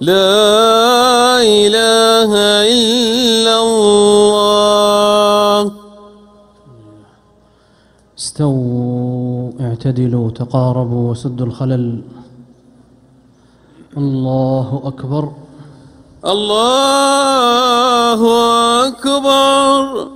لا إله إلا الله. استووا اعتدلوا تقاربوا وسدوا الخلل. الله أكبر. الله أكبر.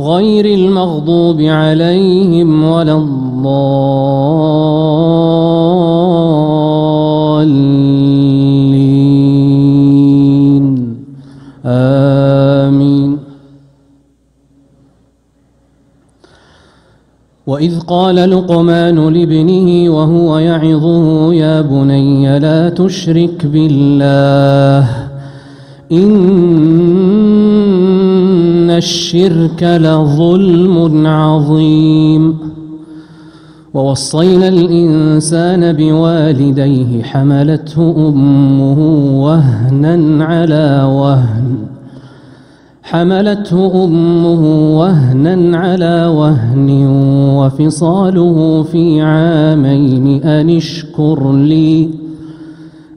غير المغضوب عليهم ولا الضالين. آمين. وإذ قال لقمان لابنه وهو يعظه يا بني لا تشرك بالله إن الشرك لظلم عظيم. ووصينا الإنسان بوالديه حملته أمه وهنا على وهن. حملته أمه وهنا على وهن وفصاله في عامين أن اشكر لي.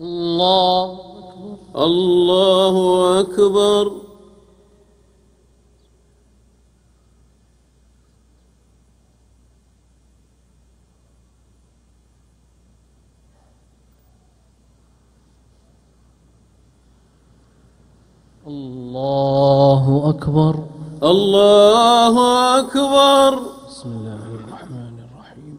الله أكبر. الله أكبر. الله أكبر. الله أكبر بسم الله الرحمن الرحيم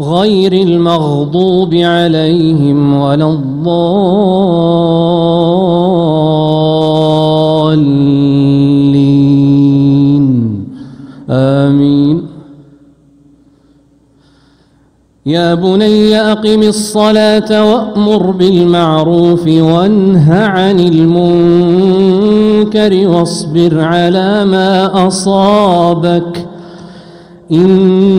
غير المغضوب عليهم ولا الضالين. آمين. يا بني أقم الصلاة وأمر بالمعروف وانه عن المنكر واصبر على ما أصابك. إن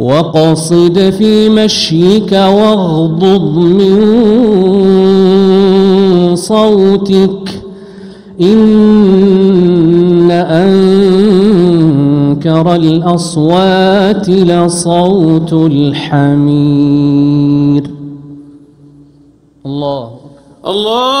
وقصد في مشيك واغضض من صوتك. إن أنكر الأصوات لصوت الحمير. الله الله